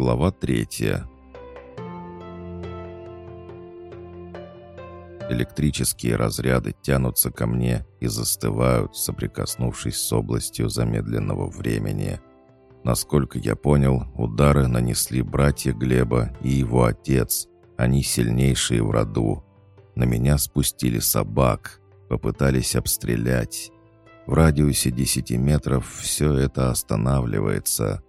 Глава третья. Электрические разряды тянутся ко мне и застывают, соприкоснувшись с областью замедленного времени. Насколько я понял, удары нанесли братья Глеба и его отец. Они сильнейшие в роду. На меня спустили собак, попытались обстрелять. В радиусе 10 метров все это останавливается.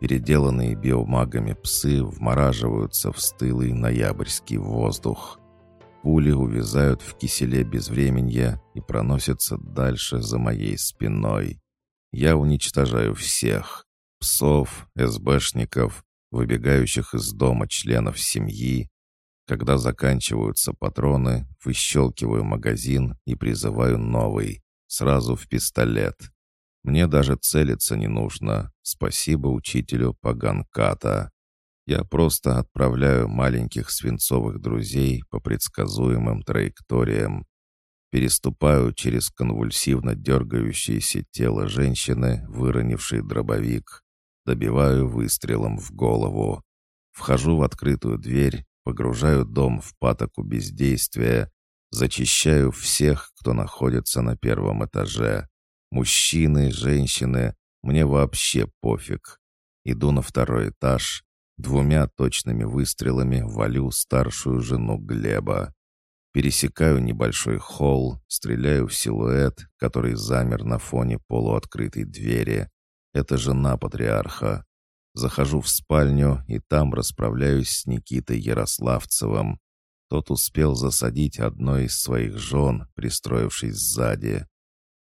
Переделанные биомагами псы вмораживаются в стылый ноябрьский воздух. Пули увязают в киселе безвременья и проносятся дальше за моей спиной. Я уничтожаю всех. Псов, СБшников, выбегающих из дома членов семьи. Когда заканчиваются патроны, выщелкиваю магазин и призываю новый. Сразу в пистолет. Мне даже целиться не нужно. Спасибо учителю Паганката. Я просто отправляю маленьких свинцовых друзей по предсказуемым траекториям. Переступаю через конвульсивно дергающееся тело женщины, выронившей дробовик. Добиваю выстрелом в голову. Вхожу в открытую дверь, погружаю дом в патоку бездействия, зачищаю всех, кто находится на первом этаже. Мужчины, женщины, мне вообще пофиг. Иду на второй этаж. Двумя точными выстрелами валю старшую жену Глеба. Пересекаю небольшой холл, стреляю в силуэт, который замер на фоне полуоткрытой двери. Это жена патриарха. Захожу в спальню и там расправляюсь с Никитой Ярославцевым. Тот успел засадить одной из своих жен, пристроившись сзади.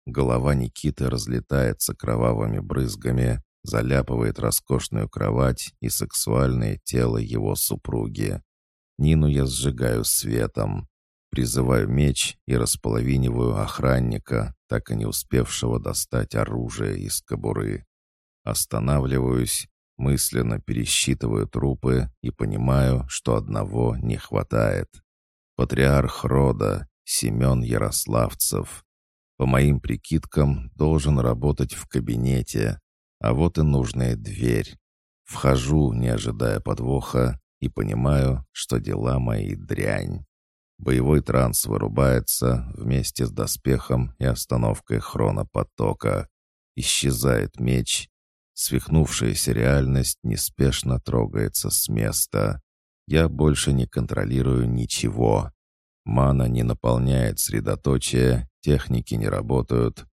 Голова Никиты разлетается кровавыми брызгами, заляпывает роскошную кровать и сексуальное тело его супруги. Нину я сжигаю светом. Призываю меч и располовиниваю охранника, так и не успевшего достать оружие из кобуры. Останавливаюсь, мысленно пересчитываю трупы и понимаю, что одного не хватает. Патриарх рода, Семен Ярославцев. По моим прикидкам, должен работать в кабинете, а вот и нужная дверь. Вхожу, не ожидая подвоха, и понимаю, что дела мои дрянь. Боевой транс вырубается вместе с доспехом и остановкой хронопотока. Исчезает меч. Свихнувшаяся реальность неспешно трогается с места. Я больше не контролирую ничего. Мана не наполняет средоточие, техники не работают.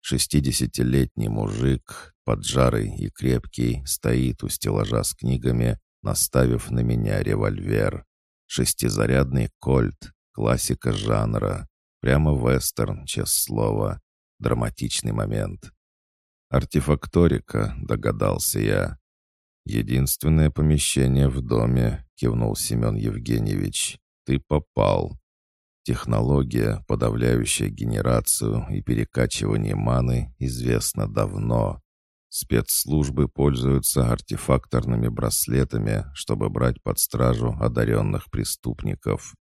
Шестидесятилетний мужик, поджарый и крепкий, стоит у стеллажа с книгами, наставив на меня револьвер. Шестизарядный кольт, классика жанра. Прямо вестерн, честное слово. Драматичный момент. «Артефакторика», — догадался я. «Единственное помещение в доме», — кивнул Семен Евгеньевич. «Ты попал. Технология, подавляющая генерацию и перекачивание маны, известна давно. Спецслужбы пользуются артефакторными браслетами, чтобы брать под стражу одаренных преступников.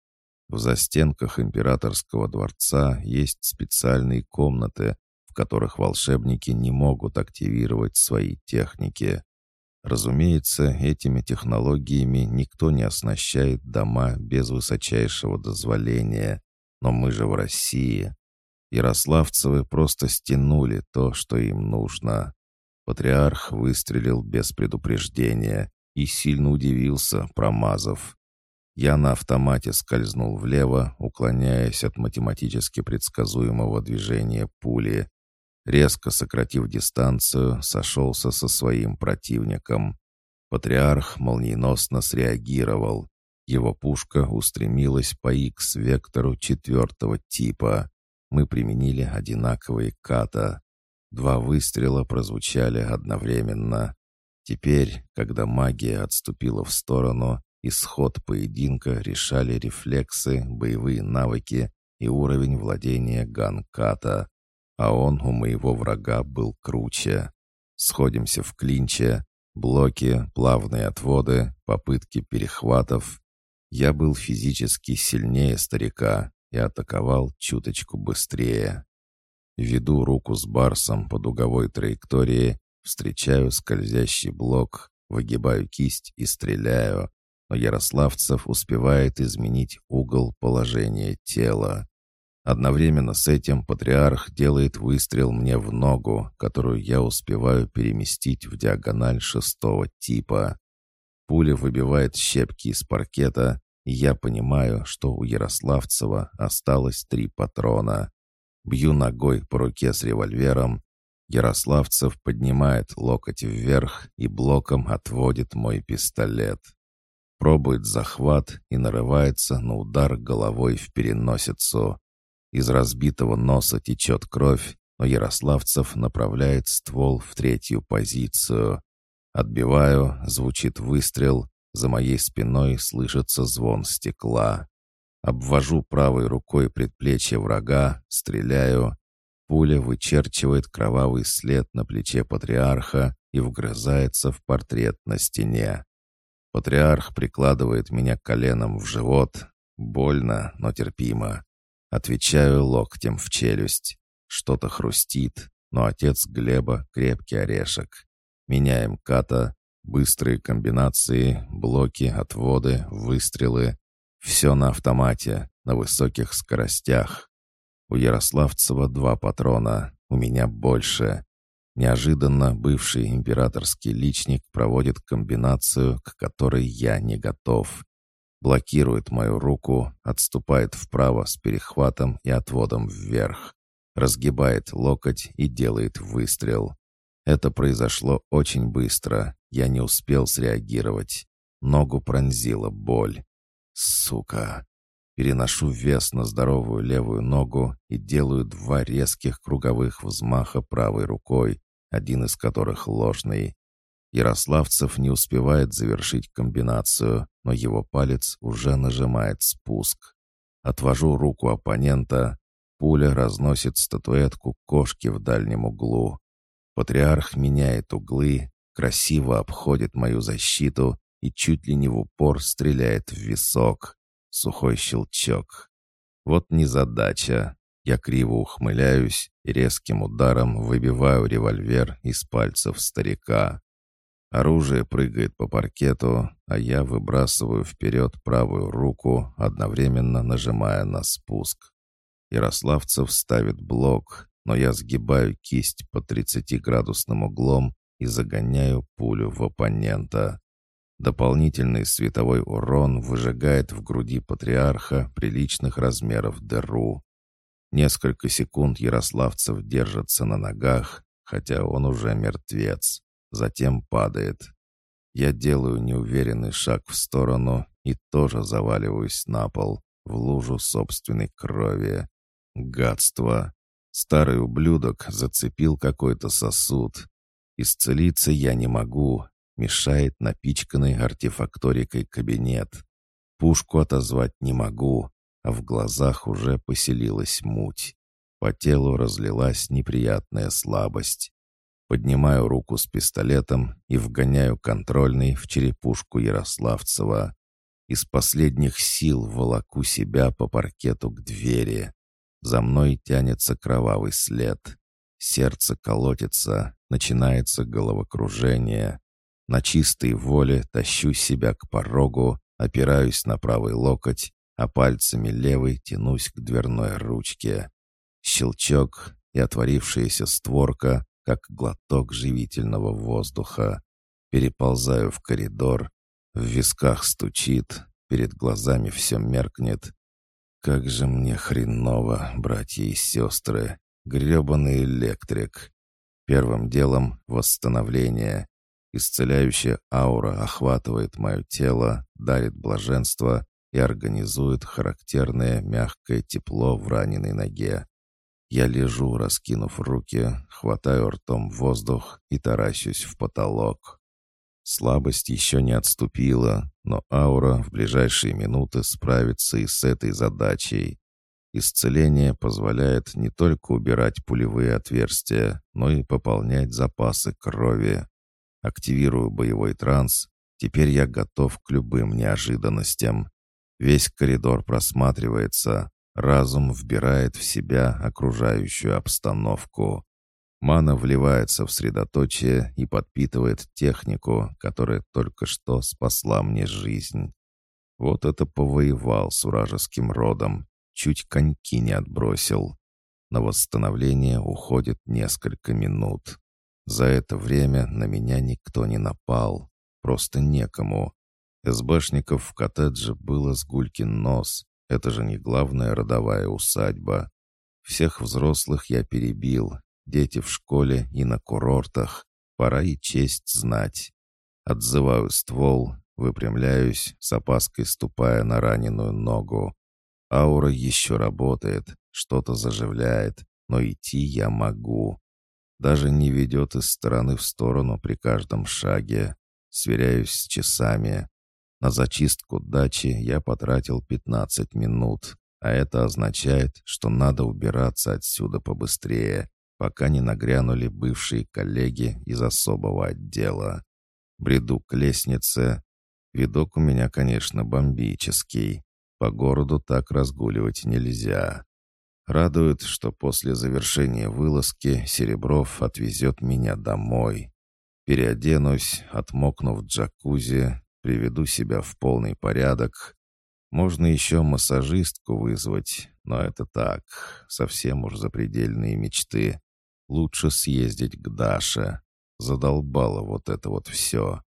В застенках императорского дворца есть специальные комнаты, в которых волшебники не могут активировать свои техники. Разумеется, этими технологиями никто не оснащает дома без высочайшего дозволения. Но мы же в России. Ярославцевы просто стянули то, что им нужно. Патриарх выстрелил без предупреждения и сильно удивился, промазав. Я на автомате скользнул влево, уклоняясь от математически предсказуемого движения пули, Резко сократив дистанцию, сошелся со своим противником. Патриарх молниеносно среагировал. Его пушка устремилась по X-вектору четвертого типа. Мы применили одинаковые ката. Два выстрела прозвучали одновременно. Теперь, когда магия отступила в сторону, исход поединка решали рефлексы, боевые навыки и уровень владения ганката а он у моего врага был круче. Сходимся в клинче, блоки, плавные отводы, попытки перехватов. Я был физически сильнее старика и атаковал чуточку быстрее. Веду руку с барсом по дуговой траектории, встречаю скользящий блок, выгибаю кисть и стреляю, но Ярославцев успевает изменить угол положения тела. Одновременно с этим патриарх делает выстрел мне в ногу, которую я успеваю переместить в диагональ шестого типа. Пуля выбивает щепки из паркета, и я понимаю, что у Ярославцева осталось три патрона. Бью ногой по руке с револьвером. Ярославцев поднимает локоть вверх и блоком отводит мой пистолет. Пробует захват и нарывается на удар головой в переносицу. Из разбитого носа течет кровь, но Ярославцев направляет ствол в третью позицию. Отбиваю, звучит выстрел, за моей спиной слышится звон стекла. Обвожу правой рукой предплечье врага, стреляю. Пуля вычерчивает кровавый след на плече патриарха и вгрызается в портрет на стене. Патриарх прикладывает меня коленом в живот. Больно, но терпимо. Отвечаю локтем в челюсть. Что-то хрустит, но отец Глеба — крепкий орешек. Меняем ката, быстрые комбинации, блоки, отводы, выстрелы. Все на автомате, на высоких скоростях. У Ярославцева два патрона, у меня больше. Неожиданно бывший императорский личник проводит комбинацию, к которой я не готов блокирует мою руку, отступает вправо с перехватом и отводом вверх, разгибает локоть и делает выстрел. Это произошло очень быстро, я не успел среагировать. Ногу пронзила боль. Сука! Переношу вес на здоровую левую ногу и делаю два резких круговых взмаха правой рукой, один из которых ложный. Ярославцев не успевает завершить комбинацию, но его палец уже нажимает спуск. Отвожу руку оппонента. Пуля разносит статуэтку кошки в дальнем углу. Патриарх меняет углы, красиво обходит мою защиту и чуть ли не в упор стреляет в висок. Сухой щелчок. Вот незадача. Я криво ухмыляюсь и резким ударом выбиваю револьвер из пальцев старика. Оружие прыгает по паркету, а я выбрасываю вперед правую руку, одновременно нажимая на спуск. Ярославцев ставит блок, но я сгибаю кисть по 30-градусным углом и загоняю пулю в оппонента. Дополнительный световой урон выжигает в груди патриарха приличных размеров дыру. Несколько секунд Ярославцев держится на ногах, хотя он уже мертвец затем падает. Я делаю неуверенный шаг в сторону и тоже заваливаюсь на пол, в лужу собственной крови. Гадство! Старый ублюдок зацепил какой-то сосуд. Исцелиться я не могу, мешает напичканный артефакторикой кабинет. Пушку отозвать не могу, а в глазах уже поселилась муть. По телу разлилась неприятная слабость. Поднимаю руку с пистолетом и вгоняю контрольный в черепушку Ярославцева. Из последних сил волоку себя по паркету к двери. За мной тянется кровавый след. Сердце колотится, начинается головокружение. На чистой воле тащу себя к порогу, опираюсь на правый локоть, а пальцами левой тянусь к дверной ручке. Щелчок и отворившаяся створка как глоток живительного воздуха. Переползаю в коридор, в висках стучит, перед глазами все меркнет. Как же мне хреново, братья и сестры, гребаный электрик. Первым делом восстановление. Исцеляющая аура охватывает мое тело, дарит блаженство и организует характерное мягкое тепло в раненой ноге. Я лежу, раскинув руки, хватаю ртом воздух и таращусь в потолок. Слабость еще не отступила, но аура в ближайшие минуты справится и с этой задачей. Исцеление позволяет не только убирать пулевые отверстия, но и пополнять запасы крови. Активирую боевой транс. Теперь я готов к любым неожиданностям. Весь коридор просматривается, Разум вбирает в себя окружающую обстановку. Мана вливается в средоточие и подпитывает технику, которая только что спасла мне жизнь. Вот это повоевал с уражеским родом, чуть коньки не отбросил. На восстановление уходит несколько минут. За это время на меня никто не напал. Просто некому. СБшников в коттедже было с гулькин нос. Это же не главная родовая усадьба. Всех взрослых я перебил. Дети в школе и на курортах. Пора и честь знать. Отзываю ствол, выпрямляюсь, с опаской ступая на раненую ногу. Аура еще работает, что-то заживляет, но идти я могу. Даже не ведет из стороны в сторону при каждом шаге. Сверяюсь с часами. На зачистку дачи я потратил 15 минут, а это означает, что надо убираться отсюда побыстрее, пока не нагрянули бывшие коллеги из особого отдела. Бреду к лестнице. Видок у меня, конечно, бомбический. По городу так разгуливать нельзя. Радует, что после завершения вылазки Серебров отвезет меня домой. Переоденусь, отмокнув в джакузи, приведу себя в полный порядок. Можно еще массажистку вызвать, но это так, совсем уж запредельные мечты. Лучше съездить к Даше. Задолбало вот это вот все.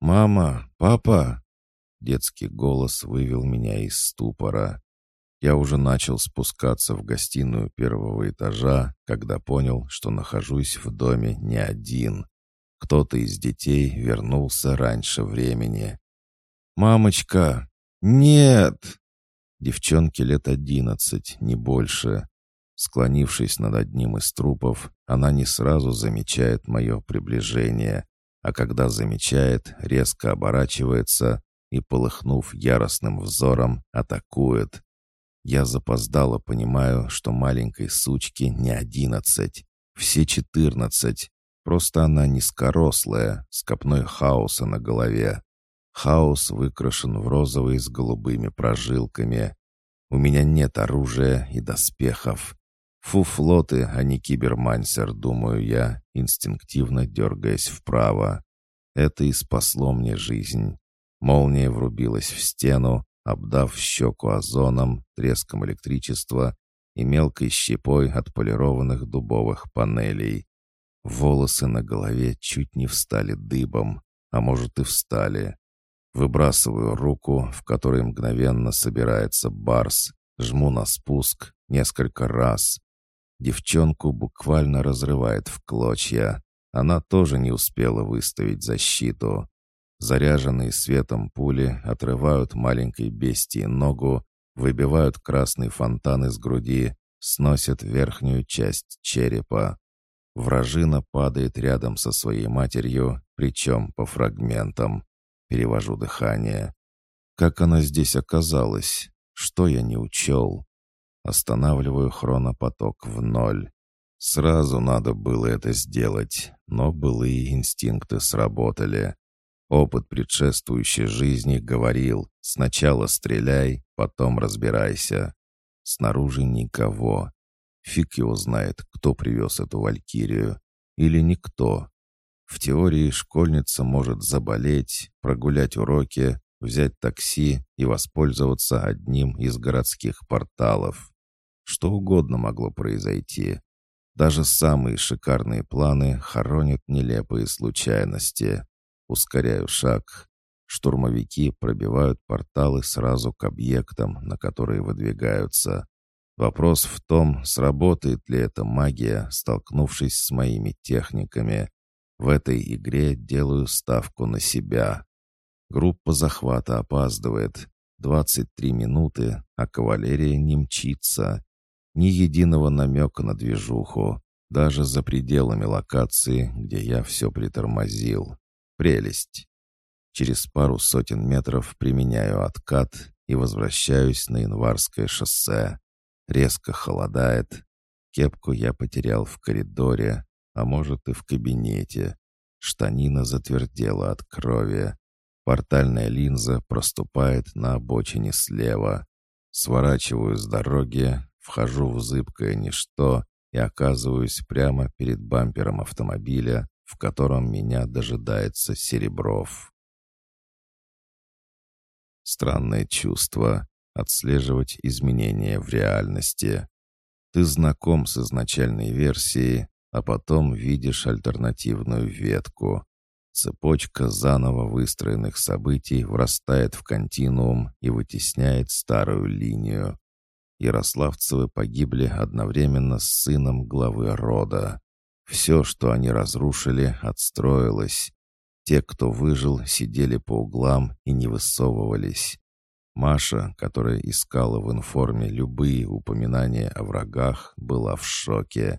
«Мама! Папа!» Детский голос вывел меня из ступора. Я уже начал спускаться в гостиную первого этажа, когда понял, что нахожусь в доме не один. Кто-то из детей вернулся раньше времени. «Мамочка! Нет!» Девчонке лет одиннадцать, не больше. Склонившись над одним из трупов, она не сразу замечает мое приближение, а когда замечает, резко оборачивается и, полыхнув яростным взором, атакует. Я запоздало понимаю, что маленькой сучке не одиннадцать, все четырнадцать. Просто она низкорослая, с копной хаоса на голове. Хаос выкрашен в розовый с голубыми прожилками. У меня нет оружия и доспехов. Фуфлоты, а не кибермансер, думаю я, инстинктивно дергаясь вправо. Это и спасло мне жизнь. Молния врубилась в стену, обдав щеку озоном, треском электричества и мелкой щепой от полированных дубовых панелей. Волосы на голове чуть не встали дыбом, а может и встали. Выбрасываю руку, в которой мгновенно собирается барс, жму на спуск несколько раз, Девчонку буквально разрывает в клочья. Она тоже не успела выставить защиту. Заряженные светом пули отрывают маленькой бестии ногу, выбивают красный фонтан из груди, сносят верхнюю часть черепа. Вражина падает рядом со своей матерью, причем по фрагментам. Перевожу дыхание. Как она здесь оказалась? Что я не учел? Останавливаю хронопоток в ноль. Сразу надо было это сделать, но былые инстинкты сработали. Опыт предшествующей жизни говорил «сначала стреляй, потом разбирайся». Снаружи никого. Фиг его знает, кто привез эту валькирию. Или никто. В теории школьница может заболеть, прогулять уроки, взять такси и воспользоваться одним из городских порталов. Что угодно могло произойти. Даже самые шикарные планы хоронят нелепые случайности. Ускоряю шаг. Штурмовики пробивают порталы сразу к объектам, на которые выдвигаются. Вопрос в том, сработает ли эта магия, столкнувшись с моими техниками. В этой игре делаю ставку на себя. Группа захвата опаздывает. 23 минуты, а кавалерия не мчится. Ни единого намека на движуху, даже за пределами локации, где я все притормозил. Прелесть. Через пару сотен метров применяю откат и возвращаюсь на Январское шоссе. Резко холодает. Кепку я потерял в коридоре, а может и в кабинете. Штанина затвердела от крови. Портальная линза проступает на обочине слева. Сворачиваю с дороги, вхожу в зыбкое ничто и оказываюсь прямо перед бампером автомобиля, в котором меня дожидается Серебров. Странное чувство — отслеживать изменения в реальности. Ты знаком с изначальной версией, а потом видишь альтернативную ветку. Цепочка заново выстроенных событий врастает в континуум и вытесняет старую линию. Ярославцевы погибли одновременно с сыном главы рода. Все, что они разрушили, отстроилось. Те, кто выжил, сидели по углам и не высовывались. Маша, которая искала в информе любые упоминания о врагах, была в шоке.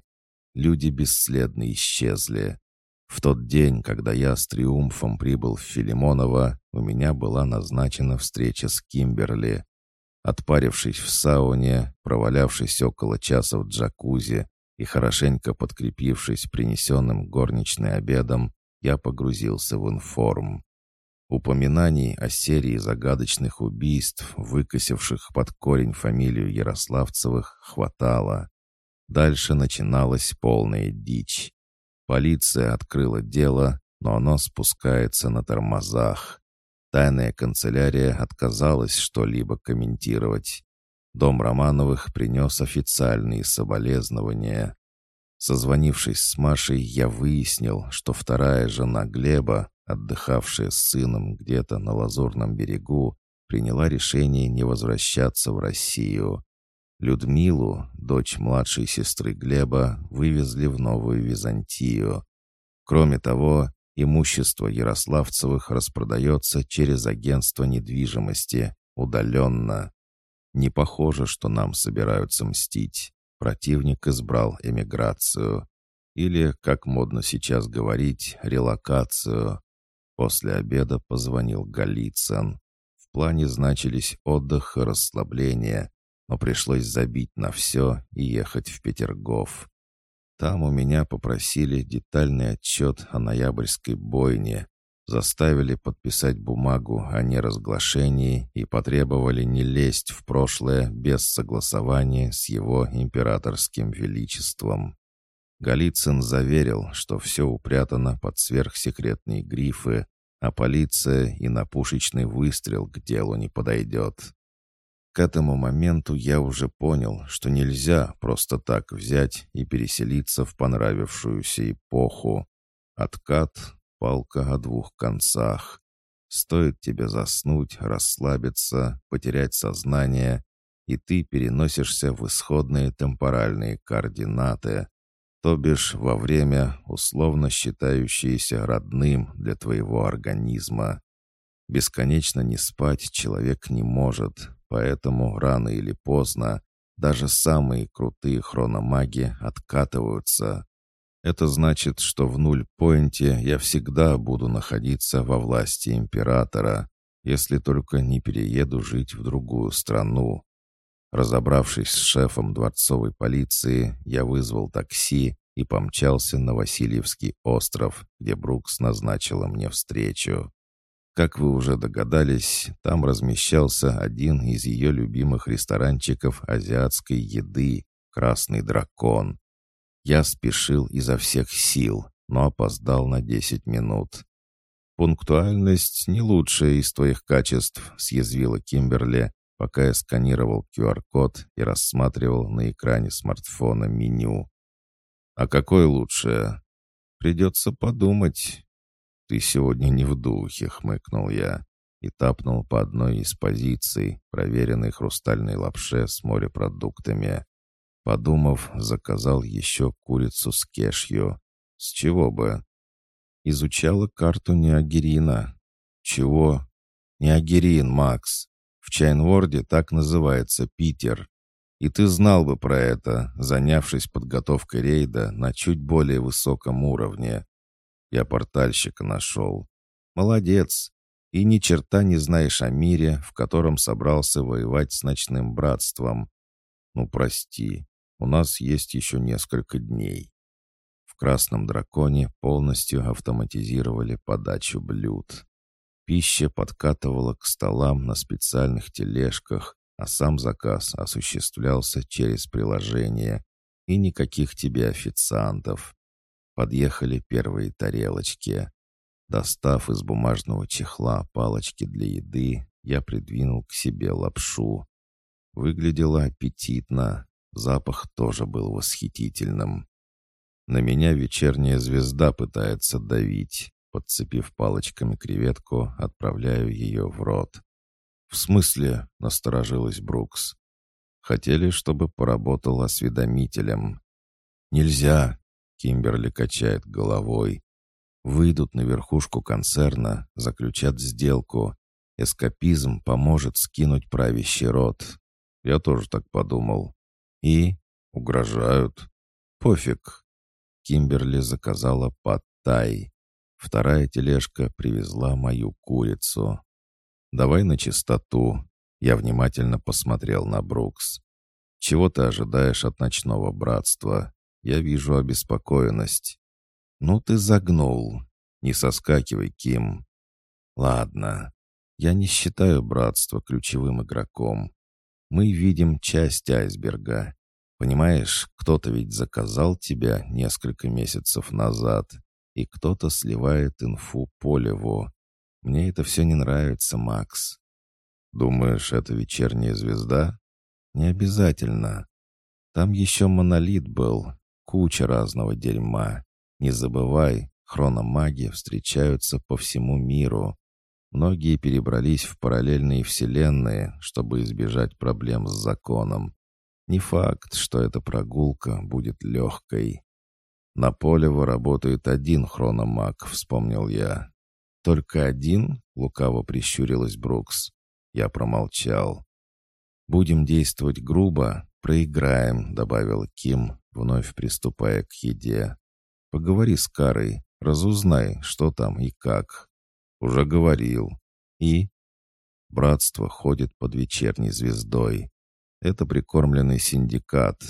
Люди бесследно исчезли. В тот день, когда я с триумфом прибыл в Филимоново, у меня была назначена встреча с Кимберли. Отпарившись в сауне, провалявшись около часа в джакузи и хорошенько подкрепившись принесенным горничной обедом, я погрузился в информ. Упоминаний о серии загадочных убийств, выкосивших под корень фамилию Ярославцевых, хватало. Дальше начиналась полная дичь. Полиция открыла дело, но оно спускается на тормозах. Тайная канцелярия отказалась что-либо комментировать. Дом Романовых принес официальные соболезнования. Созвонившись с Машей, я выяснил, что вторая жена Глеба, отдыхавшая с сыном где-то на Лазурном берегу, приняла решение не возвращаться в Россию. Людмилу, дочь младшей сестры Глеба, вывезли в Новую Византию. Кроме того, имущество Ярославцевых распродается через агентство недвижимости, удаленно. Не похоже, что нам собираются мстить. Противник избрал эмиграцию. Или, как модно сейчас говорить, релокацию. После обеда позвонил Голицын. В плане значились отдых и расслабление, но пришлось забить на все и ехать в Петергоф. Там у меня попросили детальный отчет о ноябрьской бойне, заставили подписать бумагу о неразглашении и потребовали не лезть в прошлое без согласования с его императорским величеством. Голицын заверил, что все упрятано под сверхсекретные грифы, а полиция и на пушечный выстрел к делу не подойдет. К этому моменту я уже понял, что нельзя просто так взять и переселиться в понравившуюся эпоху. Откат — палка о двух концах. Стоит тебе заснуть, расслабиться, потерять сознание, и ты переносишься в исходные темпоральные координаты, то бишь во время, условно считающееся родным для твоего организма. Бесконечно не спать человек не может, поэтому рано или поздно даже самые крутые хрономаги откатываются. Это значит, что в нуль-поинте я всегда буду находиться во власти императора, если только не перееду жить в другую страну. Разобравшись с шефом дворцовой полиции, я вызвал такси и помчался на Васильевский остров, где Брукс назначила мне встречу. Как вы уже догадались, там размещался один из ее любимых ресторанчиков азиатской еды «Красный дракон». Я спешил изо всех сил, но опоздал на 10 минут. «Пунктуальность не лучшее из твоих качеств», — съязвила Кимберли, пока я сканировал QR-код и рассматривал на экране смартфона меню. «А какое лучшее?» «Придется подумать. «Ты сегодня не в духе», — хмыкнул я и тапнул по одной из позиций, проверенной хрустальной лапше с морепродуктами. Подумав, заказал еще курицу с кешью. С чего бы? Изучала карту Неогерина. Чего? Неогерин, Макс. В Чайнворде так называется Питер. И ты знал бы про это, занявшись подготовкой рейда на чуть более высоком уровне. Я портальщика нашел. Молодец. И ни черта не знаешь о мире, в котором собрался воевать с ночным братством. Ну, прости, у нас есть еще несколько дней. В «Красном драконе» полностью автоматизировали подачу блюд. Пища подкатывала к столам на специальных тележках, а сам заказ осуществлялся через приложение. И никаких тебе официантов. Подъехали первые тарелочки. Достав из бумажного чехла палочки для еды, я придвинул к себе лапшу. Выглядело аппетитно, запах тоже был восхитительным. На меня вечерняя звезда пытается давить. Подцепив палочками креветку, отправляю ее в рот. «В смысле?» — насторожилась Брукс. «Хотели, чтобы поработал осведомителем». «Нельзя!» — Кимберли качает головой. «Выйдут на верхушку концерна, заключат сделку. Эскапизм поможет скинуть правящий род». Я тоже так подумал. «И?» «Угрожают?» «Пофиг». Кимберли заказала пад-тай. Вторая тележка привезла мою курицу. «Давай на чистоту». Я внимательно посмотрел на Брукс. «Чего ты ожидаешь от ночного братства? Я вижу обеспокоенность». «Ну ты загнул. Не соскакивай, Ким». «Ладно. Я не считаю братство ключевым игроком. Мы видим часть айсберга. Понимаешь, кто-то ведь заказал тебя несколько месяцев назад, и кто-то сливает инфу Полеву. Мне это все не нравится, Макс. Думаешь, это вечерняя звезда? Не обязательно. Там еще монолит был, куча разного дерьма. Не забывай, хрономаги встречаются по всему миру. Многие перебрались в параллельные вселенные, чтобы избежать проблем с законом. Не факт, что эта прогулка будет легкой. На Полево работает один хрономаг, вспомнил я. «Только один?» — лукаво прищурилась Брукс. Я промолчал. «Будем действовать грубо, проиграем», — добавил Ким, вновь приступая к еде. «Поговори с Карой, разузнай, что там и как». «Уже говорил». «И?» «Братство ходит под вечерней звездой. Это прикормленный синдикат.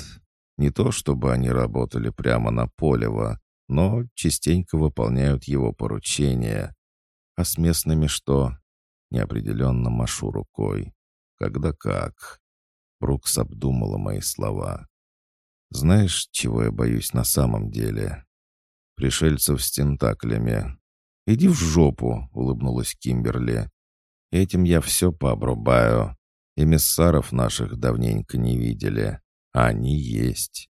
Не то, чтобы они работали прямо на Полево, но частенько выполняют его поручения. А с местными что? Неопределенно машу рукой. Когда как? Брукс обдумала мои слова. Знаешь, чего я боюсь на самом деле? Пришельцев с тентаклями. «Иди в жопу!» — улыбнулась Кимберли. «Этим я все пообрубаю. Эмиссаров наших давненько не видели. Они есть.